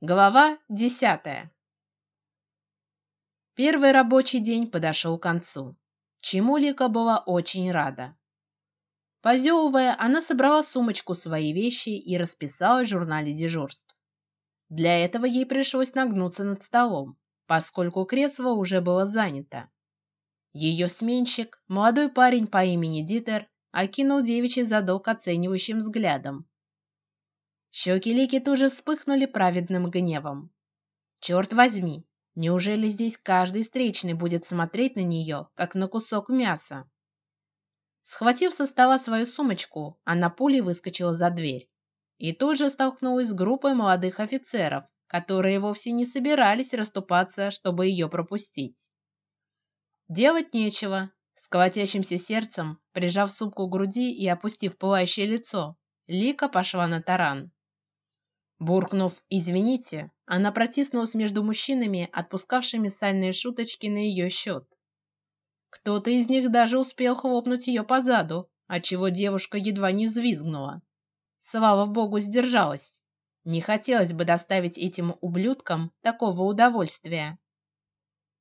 Глава десятая. Первый рабочий день подошел к концу, чему Лика была очень рада. Позевывая, она собрала сумочку свои вещи и расписала в журнале дежурств. Для этого ей пришлось нагнуться над столом, поскольку кресло уже было занято. Ее сменщик, молодой парень по имени Дитер, окинул девичий задок оценивающим взглядом Щеки Лики тут же вспыхнули праведным гневом. Черт возьми, неужели здесь каждый встречный будет смотреть на нее, как на кусок мяса? Схватив со стола свою сумочку, она пулей выскочила за дверь и тут же столкнулась с группой молодых офицеров, которые вовсе не собирались расступаться, чтобы ее пропустить. Делать нечего. С колотящимся сердцем, прижав сумку к груди и опустив пылающее лицо, Лика пошла на таран. Буркнув «извините», она протиснулась между мужчинами, отпускавшими сальные шуточки на ее счет. Кто-то из них даже успел хлопнуть ее по заду, отчего девушка едва не взвизгнула. Слава богу, сдержалась. Не хотелось бы доставить этим ублюдкам такого удовольствия.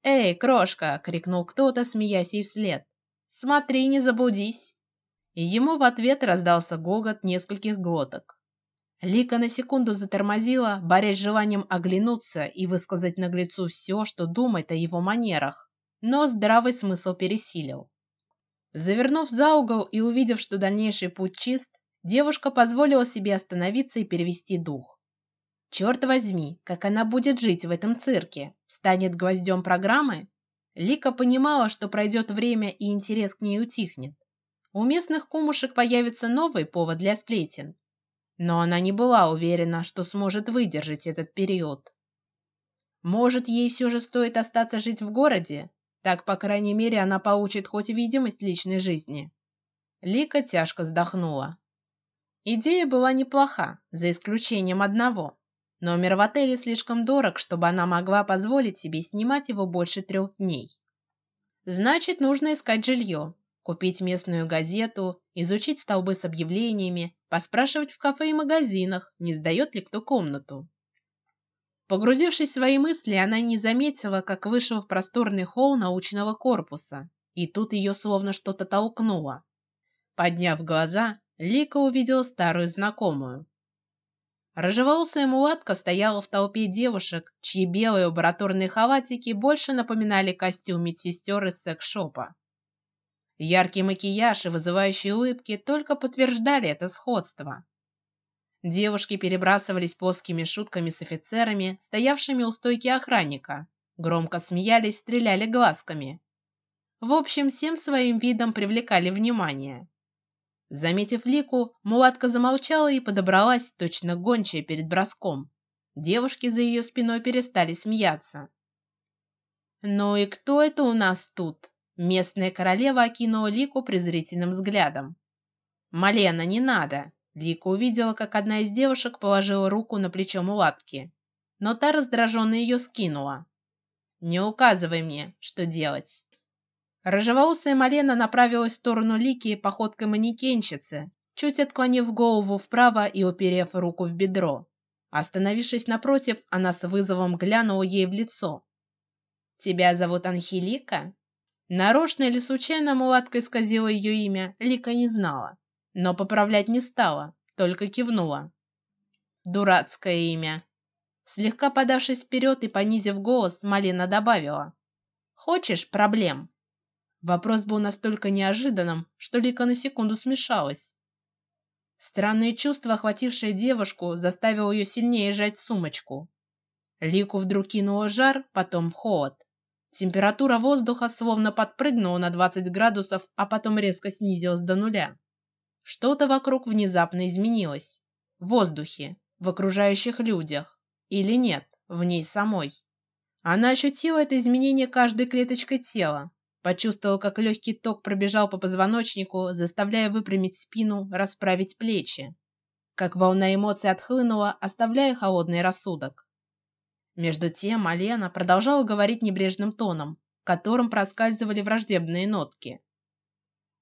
Эй, крошка! крикнул кто-то, смеясь ей вслед. Смотри, не заблудись! И ему в ответ раздался гогот нескольких глоток. Лика на секунду затормозила, борясь с желанием оглянуться и высказать наглецу все, что думает о его манерах, но здравый смысл пересилил. Завернув за угол и увидев, что дальнейший путь чист, девушка позволила себе остановиться и перевести дух. Черт возьми, как она будет жить в этом цирке? Станет гвоздем программы? Лика понимала, что пройдет время и интерес к ней утихнет. У местных кумушек появится новый повод для сплетен, но она не была уверена, что сможет выдержать этот период. Может, ей все же стоит остаться жить в городе? Так, по крайней мере, она получит хоть видимость личной жизни. Лика тяжко вздохнула. Идея была неплоха, за исключением одного. Номер в отеле слишком дорог, чтобы она могла позволить себе снимать его больше трех дней. Значит, нужно искать жилье, купить местную газету, изучить столбы с объявлениями, поспрашивать в кафе и магазинах, не сдает ли кто комнату. Погрузившись в свои мысли, она не заметила, как вышел в просторный холл научного корпуса, и тут ее словно что-то толкнуло. Подняв глаза, Лика увидела старую знакомую. Рыжеволосая мулатка стояла в толпе девушек, чьи белые лабораторные халатики больше напоминали костюм медсестер из секс-шопа. Яркий макияж и вызывающие улыбки только подтверждали это сходство. Девушки перебрасывались плоскими шутками с офицерами, стоявшими у стойки охранника, громко смеялись, стреляли глазками. В общем, всем своим видом привлекали внимание. Заметив Лику, мулатка замолчала и подобралась, точно гончая перед броском. Девушки за ее спиной перестали смеяться. Ну и кто это у нас тут? Местная королева окинула Лику презрительным взглядом. Малена, не надо. Лика увидела, как одна из девушек положила руку на плечо мулатки, но та раздраженно ее скинула. Не указывай мне, что делать. Рыжеволосая Малена направилась в сторону Лики походкой манекенщицы, чуть отклонив голову вправо и уперев руку в бедро. Остановившись напротив, она с вызовом глянула ей в лицо. Тебя зовут Анхелика? Нарочно или случайно мулатка исказила ее имя, Лика не знала, но поправлять не стала, только кивнула. Дурацкое имя. Слегка подавшись вперед и понизив голос, Малина добавила: "Хочешь проблем?" Вопрос был настолько неожиданным, что Лика на секунду смешалась. Странное чувство, охватившее девушку, заставило ее сильнее сжать сумочку. Лику вдруг кинуло жар, потом холод. Температура воздуха словно подпрыгнула на 20 градусов, а потом резко снизилась до нуля. Что-то вокруг внезапно изменилось. В воздухе, в окружающих людях, или нет, в ней самой. Она ощутила это изменение каждой клеточкой тела, почувствовала, как легкий ток пробежал по позвоночнику, заставляя выпрямить спину, расправить плечи, как волна эмоций отхлынула, оставляя холодный рассудок. Между тем Алена продолжала говорить небрежным тоном, в котором проскальзывали враждебные нотки.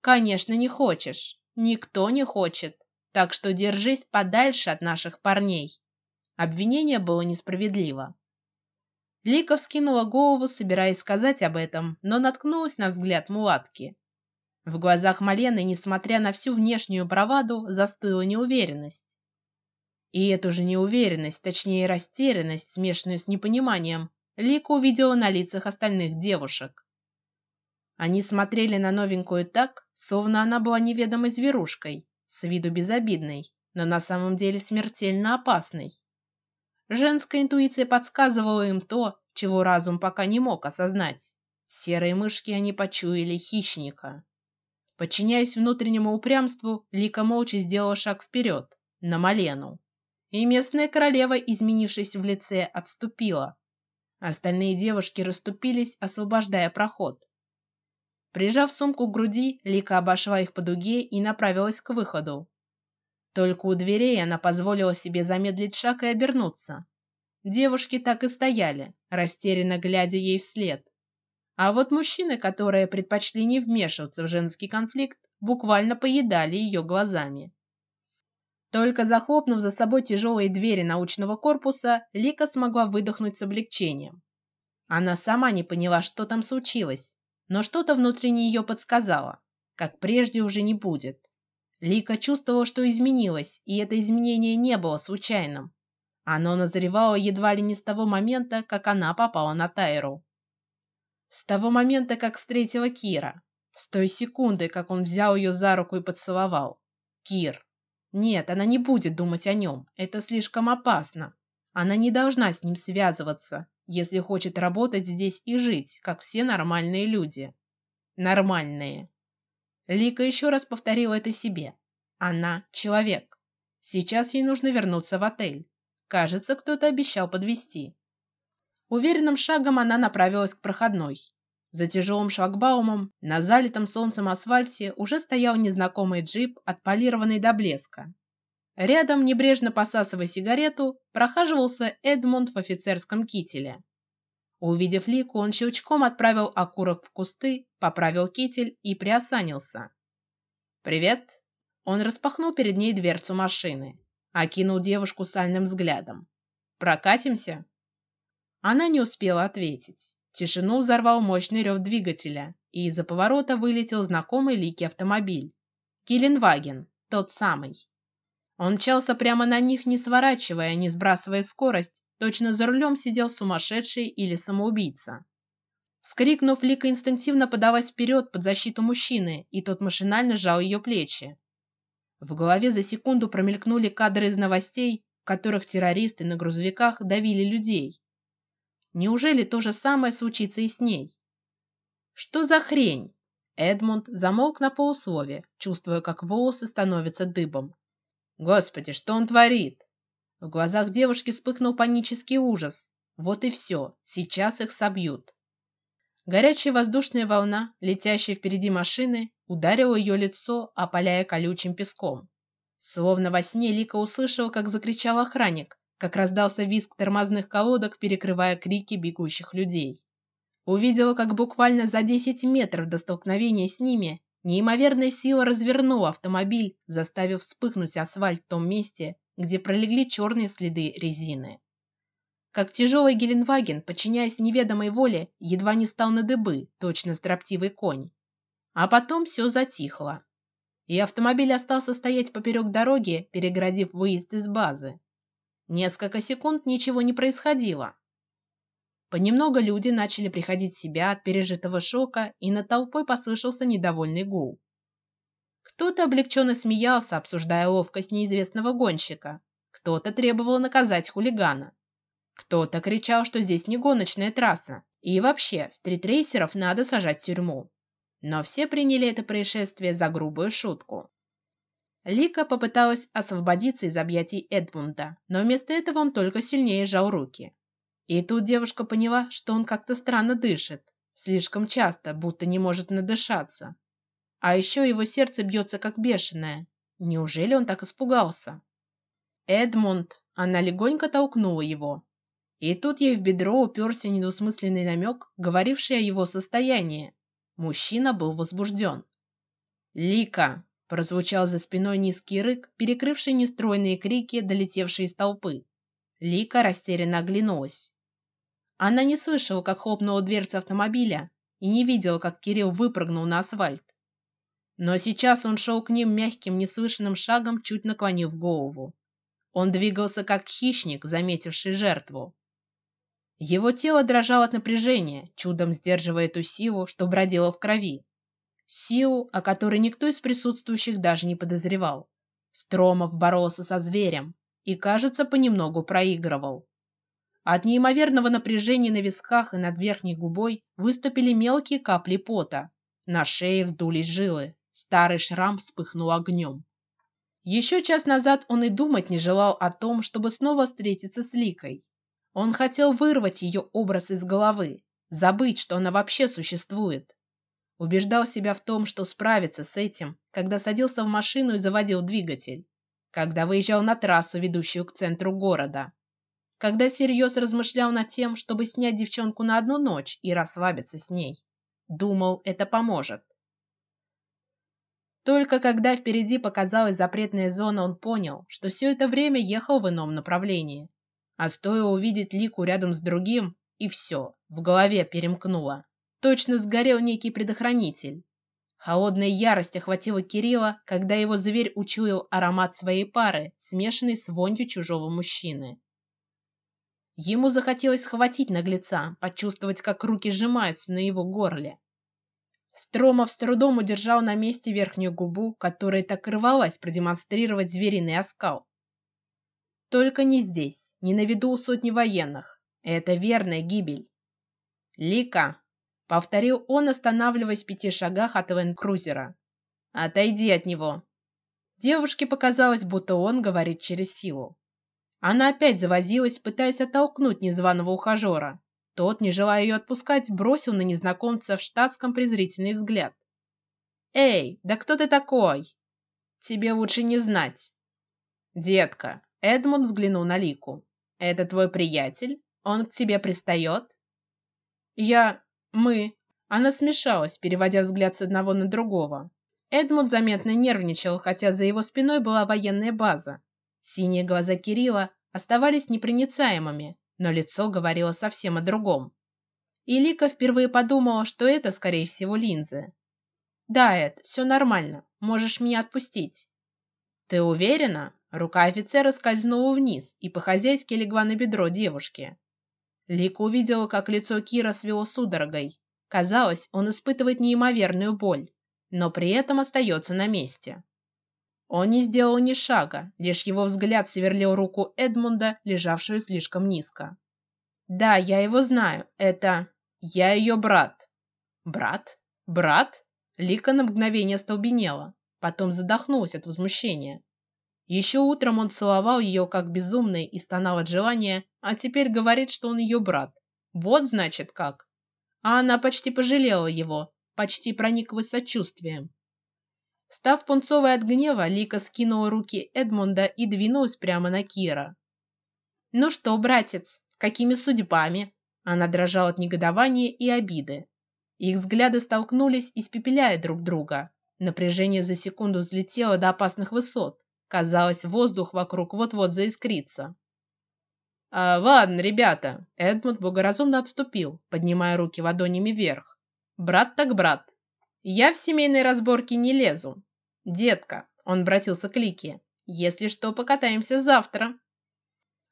Конечно, не хочешь, никто не хочет, так что держись подальше от наших парней. Обвинение было несправедливо. Лика вскинула голову, собираясь сказать об этом, но наткнулась на взгляд мулатки. В глазах Малены, несмотря на всю внешнюю браваду, застыла неуверенность. И эту же неуверенность, точнее растерянность, смешанную с непониманием, Лика увидела на лицах остальных девушек. Они смотрели на новенькую так, словно она была неведомой зверушкой, с виду безобидной, но на самом деле смертельно опасной. Женская интуиция подсказывала им то, чего разум пока не мог осознать. Серые мышки они почуяли хищника. Подчиняясь внутреннему упрямству, Лика молча сделала шаг вперед на Малену, и местная королева, изменившись в лице, отступила. Остальные девушки расступились, освобождая проход. Прижав сумку к груди, Лика обошла их по дуге и направилась к выходу. Только у дверей она позволила себе замедлить шаг и обернуться. Девушки так и стояли, растерянно глядя ей вслед. А вот мужчины, которые предпочли не вмешиваться в женский конфликт, буквально поедали ее глазами. Только захлопнув за собой тяжелые двери научного корпуса, Лика смогла выдохнуть с облегчением. Она сама не поняла, что там случилось, но что-то внутри нее подсказало, как прежде уже не будет. Лика чувствовала, что изменилось, и это изменение не было случайным. Оно назревало едва ли не с того момента, как она попала на Тайру. С того момента, как встретила Кира, с той секунды, как он взял ее за руку и поцеловал. Кир. Нет, она не будет думать о нем. Это слишком опасно. Она не должна с ним связываться, если хочет работать здесь и жить, как все нормальные люди. Нормальные. Лика еще раз повторила это себе. Она человек. Сейчас ей нужно вернуться в отель. Кажется, кто-то обещал подвести. Уверенным шагом она направилась к проходной. За тяжелым шлагбаумом на залитом солнцем асфальте уже стоял незнакомый джип, отполированный до блеска. Рядом, небрежно посасывая сигарету, прохаживался Эдмунд в офицерском кителе. Увидев Лику, он щелчком отправил окурок в кусты, поправил китель и приосанился. Привет. Он распахнул перед ней дверцу машины, окинул девушку сальным взглядом. Прокатимся? Она не успела ответить. Тишину взорвал мощный рев двигателя, и из-за поворота вылетел знакомый Лике автомобиль. Киленваген, тот самый. Он мчался прямо на них, не сворачивая, не сбрасывая скорость, Точно за рулем сидел сумасшедший или самоубийца. Вскрикнув, Лика инстинктивно подалась вперед под защиту мужчины, и тот машинально сжал ее плечи. В голове за секунду промелькнули кадры из новостей, в которых террористы на грузовиках давили людей. Неужели то же самое случится и с ней? Что за хрень? Эдмунд замолк на полуслове, чувствуя, как волосы становятся дыбом. Господи, что он творит? В глазах девушки вспыхнул панический ужас. Вот и все, сейчас их собьют. Горячая воздушная волна, летящая впереди машины, ударила ее лицо, опаляя колючим песком. Словно во сне Лика услышала, как закричал охранник, как раздался визг тормозных колодок, перекрывая крики бегущих людей. Увидела, как буквально за десять метров до столкновения с ними неимоверная сила развернула автомобиль, заставив вспыхнуть асфальт в том месте, где пролегли черные следы резины. Как тяжелый Геленваген, подчиняясь неведомой воле, едва не стал на дыбы, точно строптивый конь. А потом все затихло, и автомобиль остался стоять поперек дороги, перегородив выезд из базы. Несколько секунд ничего не происходило. Понемногу люди начали приходить в себя от пережитого шока, и над толпой послышался недовольный гул. Кто-то облегченно смеялся, обсуждая ловкость неизвестного гонщика. Кто-то требовал наказать хулигана. Кто-то кричал, что здесь не гоночная трасса и вообще стритрейсеров надо сажать в тюрьму. Но все приняли это происшествие за грубую шутку. Лика попыталась освободиться из объятий Эдмунда, но вместо этого он только сильнее сжал руки. И тут девушка поняла, что он как-то странно дышит, слишком часто, будто не может надышаться. А еще его сердце бьется как бешеное. Неужели он так испугался? Эдмунд, она легонько толкнула его, и тут ей в бедро уперся недвусмысленный намек, говоривший о его состоянии. Мужчина был возбужден. Лика, прозвучал за спиной низкий рык, перекрывший нестройные крики, долетевшие из толпы. Лика растерянно оглянулась. Она не слышала, как хлопнула дверца автомобиля, и не видела, как Кирилл выпрыгнул на асфальт. Но сейчас он шел к ним мягким, неслышным шагом, чуть наклонив голову. Он двигался как хищник, заметивший жертву. Его тело дрожало от напряжения, чудом сдерживая эту силу, что бродила в крови, силу, о которой никто из присутствующих даже не подозревал. Стромов боролся со зверем и, кажется, понемногу проигрывал. От неимоверного напряжения на висках и над верхней губой выступили мелкие капли пота. На шее вздулись жилы. Старый шрам вспыхнул огнем. Еще час назад он и думать не желал о том, чтобы снова встретиться с Ликой. Он хотел вырвать ее образ из головы, забыть, что она вообще существует. Убеждал себя в том, что справится с этим, когда садился в машину и заводил двигатель, когда выезжал на трассу, ведущую к центру города когда всерьез размышлял над тем, чтобы снять девчонку на одну ночь и расслабиться с ней. Думал, это поможет. Только когда впереди показалась запретная зона, он понял, что все это время ехал в ином направлении. А стоило увидеть Лику рядом с другим, и все, в голове перемкнуло. Точно сгорел некий предохранитель. Холодная ярость охватила Кирилла, когда его зверь учуял аромат своей пары, смешанный с вонью чужого мужчины. Ему захотелось схватить наглеца, почувствовать, как руки сжимаются на его горле. Стромов с трудом удержал на месте верхнюю губу, которая так рвалась продемонстрировать звериный оскал. Только не здесь, не на виду у сотни военных. Это верная гибель. Лика, повторил он, останавливаясь в пяти шагах от ленд-крузера. Отойди от него. Девушке показалось, будто он говорит через силу. Она опять завозилась, пытаясь оттолкнуть незваного ухажера. Тот, не желая ее отпускать, бросил на незнакомца в штатском презрительный взгляд. Эй, да кто ты такой? Тебе лучше не знать. Детка, Эдмунд взглянул на Лику. Это твой приятель? Он к тебе пристает? Я, мы. Она смешалась, переводя взгляд с одного на другого. Эдмунд заметно нервничал, хотя за его спиной была военная база, Синие глаза Кирилла оставались непроницаемыми, но лицо говорило совсем о другом. И Лика впервые подумала, что это, скорее всего, линзы. Да, Эд, все нормально, можешь меня отпустить. Ты уверена? Рука офицера скользнула вниз и по-хозяйски легла на бедро девушки. Лика увидела, как лицо Кира свело судорогой. Казалось, он испытывает неимоверную боль, но при этом остается на месте. Он не сделал ни шага, лишь его взгляд сверлил руку Эдмунда, лежавшую слишком низко. Да, я его знаю. Это я ее брат. Брат? Брат? Лика на мгновение столбенела, потом задохнулась от возмущения. Еще утром он целовал ее как безумный и стонал от желания, а теперь говорит, что он ее брат. Вот значит как. А она почти пожалела его, почти прониклась сочувствием. Став пунцовой от гнева, Лика скинула руки Эдмунда и двинулась прямо на Кира. Ну что, братец, какими судьбами? Она дрожала от негодования и обиды. Их взгляды столкнулись, испепеляя друг друга. Напряжение за секунду взлетело до опасных высот. Казалось, воздух вокруг вот-вот заискрится. А, ладно, ребята. Эдмунд благоразумно отступил, поднимая руки ладонями вверх. Брат так брат. Я в семейные разборки не лезу. Детка, он обратился к Лике. Если что, покатаемся завтра.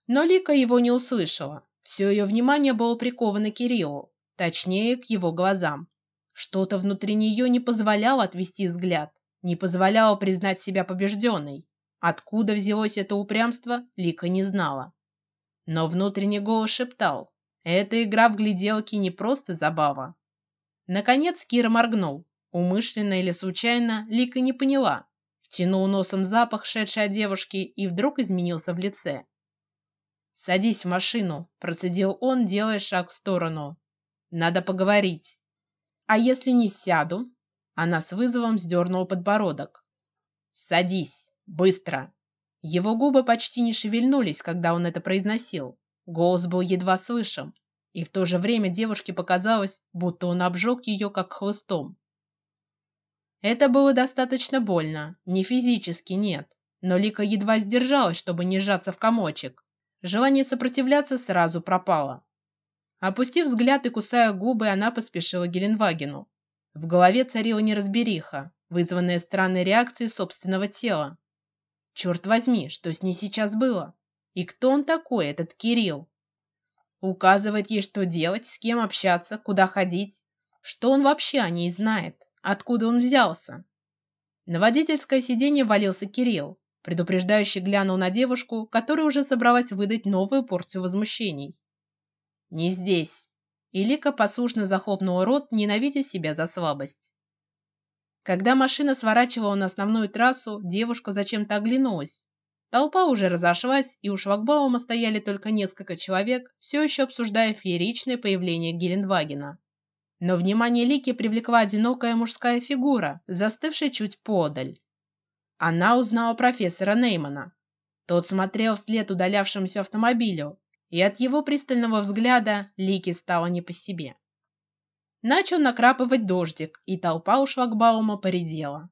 Но Лика его не услышала. Все ее внимание было приковано к Кириллу, точнее к его глазам. Что-то внутри нее не позволяло отвести взгляд, не позволяло признать себя побежденной. Откуда взялось это упрямство, Лика не знала. Но внутренний голос шептал: "Эта игра в гляделки не просто забава". Наконец Кира моргнул. Умышленно или случайно, Лика не поняла. Втянул носом запах, шедший от девушки, и вдруг изменился в лице. Садись в машину, процедил он, делая шаг в сторону. Надо поговорить. А если не сяду? Она с вызовом сдернула подбородок. Садись, быстро. Его губы почти не шевельнулись, когда он это произносил. Голос был едва слышим, и в то же время девушке показалось, будто он обжег ее как хлыстом. Это было достаточно больно, не физически нет, но Лика едва сдержалась, чтобы не сжаться в комочек. Желание сопротивляться сразу пропало. Опустив взгляд и кусая губы, она поспешила к Геленвагену. В голове царила неразбериха, вызванная странной реакцией собственного тела. Черт возьми, что с ней сейчас было? И кто он такой, этот Кирилл? Указывает ей, что делать, с кем общаться, куда ходить. Что он вообще о ней знает? Откуда он взялся? На водительское сиденье валился Кирилл, предупреждающий глянул на девушку, которая уже собралась выдать новую порцию возмущений. Не здесь. Илика послушно захлопнула рот, ненавидя себя за слабость. Когда машина сворачивала на основную трассу, девушка зачем-то оглянулась. Толпа уже разошлась, и у шлагбаума стояли только несколько человек, все еще обсуждая фееричное появление Гелендвагена. Но внимание Лики привлекла одинокая мужская фигура, застывшая чуть подаль. Она узнала профессора Неймана. Тот смотрел вслед удалявшемуся автомобилю, и от его пристального взгляда Лики стало не по себе. Начал накрапывать дождик, и толпа у шлагбаума поредела.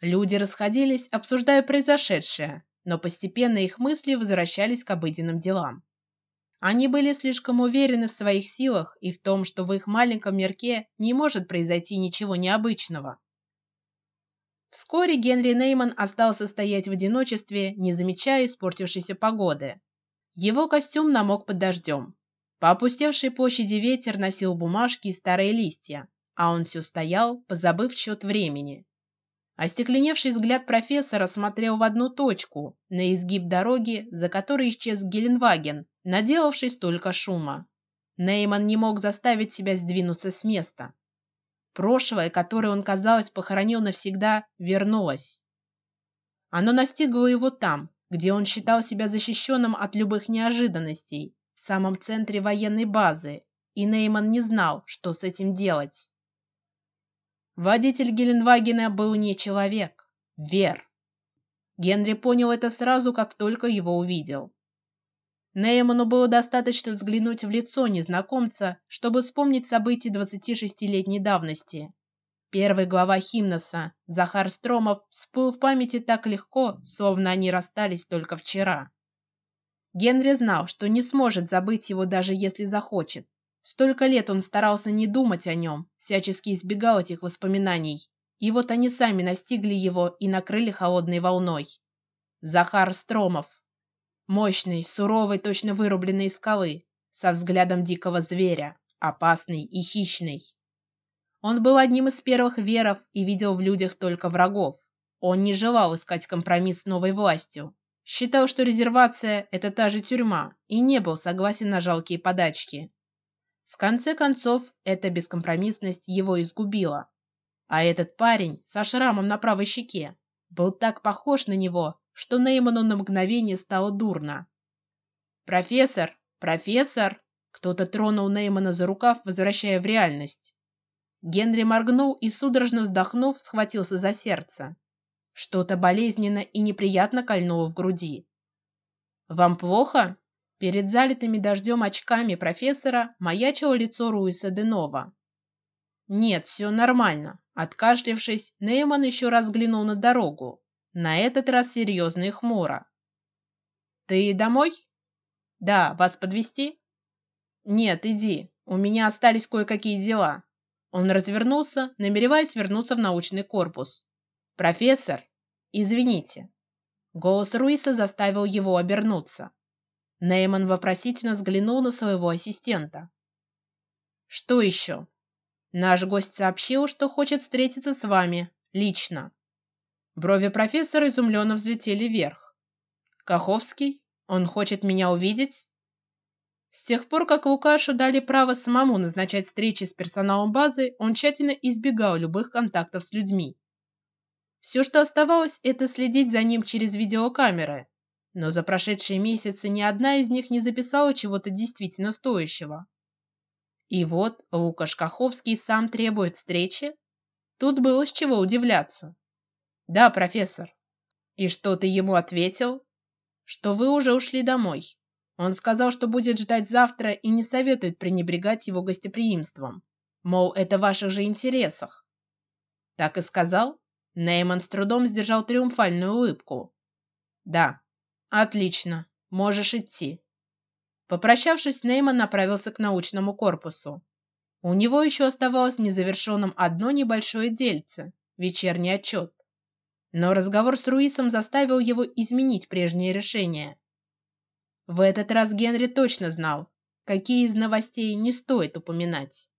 Люди расходились, обсуждая произошедшее, но постепенно их мысли возвращались к обыденным делам. Они были слишком уверены в своих силах и в том, что в их маленьком мирке не может произойти ничего необычного. Вскоре Генри Нейман остался стоять в одиночестве, не замечая испортившейся погоды. Его костюм намок под дождем. По опустевшей площади ветер носил бумажки и старые листья, а он все стоял, позабыв счет времени. Остекленевший взгляд профессора смотрел в одну точку, на изгиб дороги, за которой исчез Геленваген, наделавший столько шума. Нейман не мог заставить себя сдвинуться с места. Прошлое, которое он, казалось, похоронил навсегда, вернулось. Оно настигло его там, где он считал себя защищенным от любых неожиданностей, в самом центре военной базы, и Нейман не знал, что с этим делать. Водитель Геленвагена был не человек, Вер. Генри понял это сразу, как только его увидел. Нейману было достаточно взглянуть в лицо незнакомца, чтобы вспомнить события 26-летней давности. Первый глава Химноса, Захар Стромов, всплыл в памяти так легко, словно они расстались только вчера. Генри знал, что не сможет забыть его, даже если захочет. Столько лет он старался не думать о нем, всячески избегал этих воспоминаний, и вот они сами настигли его и накрыли холодной волной. Захар Стромов, Мощный, суровый, точно вырубленный из скалы, со взглядом дикого зверя, опасный и хищный. Он был одним из первых веров и видел в людях только врагов. Он не желал искать компромисс с новой властью, считал, что резервация – это та же тюрьма, и не был согласен на жалкие подачки. В конце концов, эта бескомпромиссность его изгубила. А этот парень со шрамом на правой щеке был так похож на него, что Нейману на мгновение стало дурно. Профессор, профессор! Кто-то тронул Неймана за рукав, возвращая в реальность. Генри моргнул и судорожно вздохнув, схватился за сердце. Что-то болезненно и неприятно кольнуло в груди. Вам плохо? Перед залитыми дождем очками профессора маячило лицо Руиса Денова. Нет, все нормально. Откашлявшись, Нейман еще раз взглянул на дорогу. На этот раз серьезно и хмуро. Ты домой? Да, вас подвести? Нет, иди. У меня остались кое-какие дела. Он развернулся, намереваясь вернуться в научный корпус. Профессор, извините. Голос Руиса заставил его обернуться. Нейман вопросительно взглянул на своего ассистента. Что еще? Наш гость сообщил, что хочет встретиться с вами лично. Брови профессора изумленно взлетели вверх. Каховский, он хочет меня увидеть? С тех пор, как Лукашу дали право самому назначать встречи с персоналом базы, он тщательно избегал любых контактов с людьми. Все, что оставалось, это следить за ним через видеокамеры. Но за прошедшие месяцы ни одна из них не записала чего-то действительно стоящего. И вот Лукаш Каховский сам требует встречи. Тут было с чего удивляться. Да, профессор. И что ты ему ответил? Что вы уже ушли домой. Он сказал, что будет ждать завтра и не советует пренебрегать его гостеприимством. Мол, это в ваших же интересах. Так и сказал. Нейман с трудом сдержал триумфальную улыбку. Да, отлично, можешь идти. Попрощавшись, Нейман направился к научному корпусу. У него еще оставалось незавершенным одно небольшое дельце – вечерний отчет. Но разговор с Руисом заставил его изменить прежнее решение. В этот раз Генри точно знал, какие из новостей не стоит упоминать.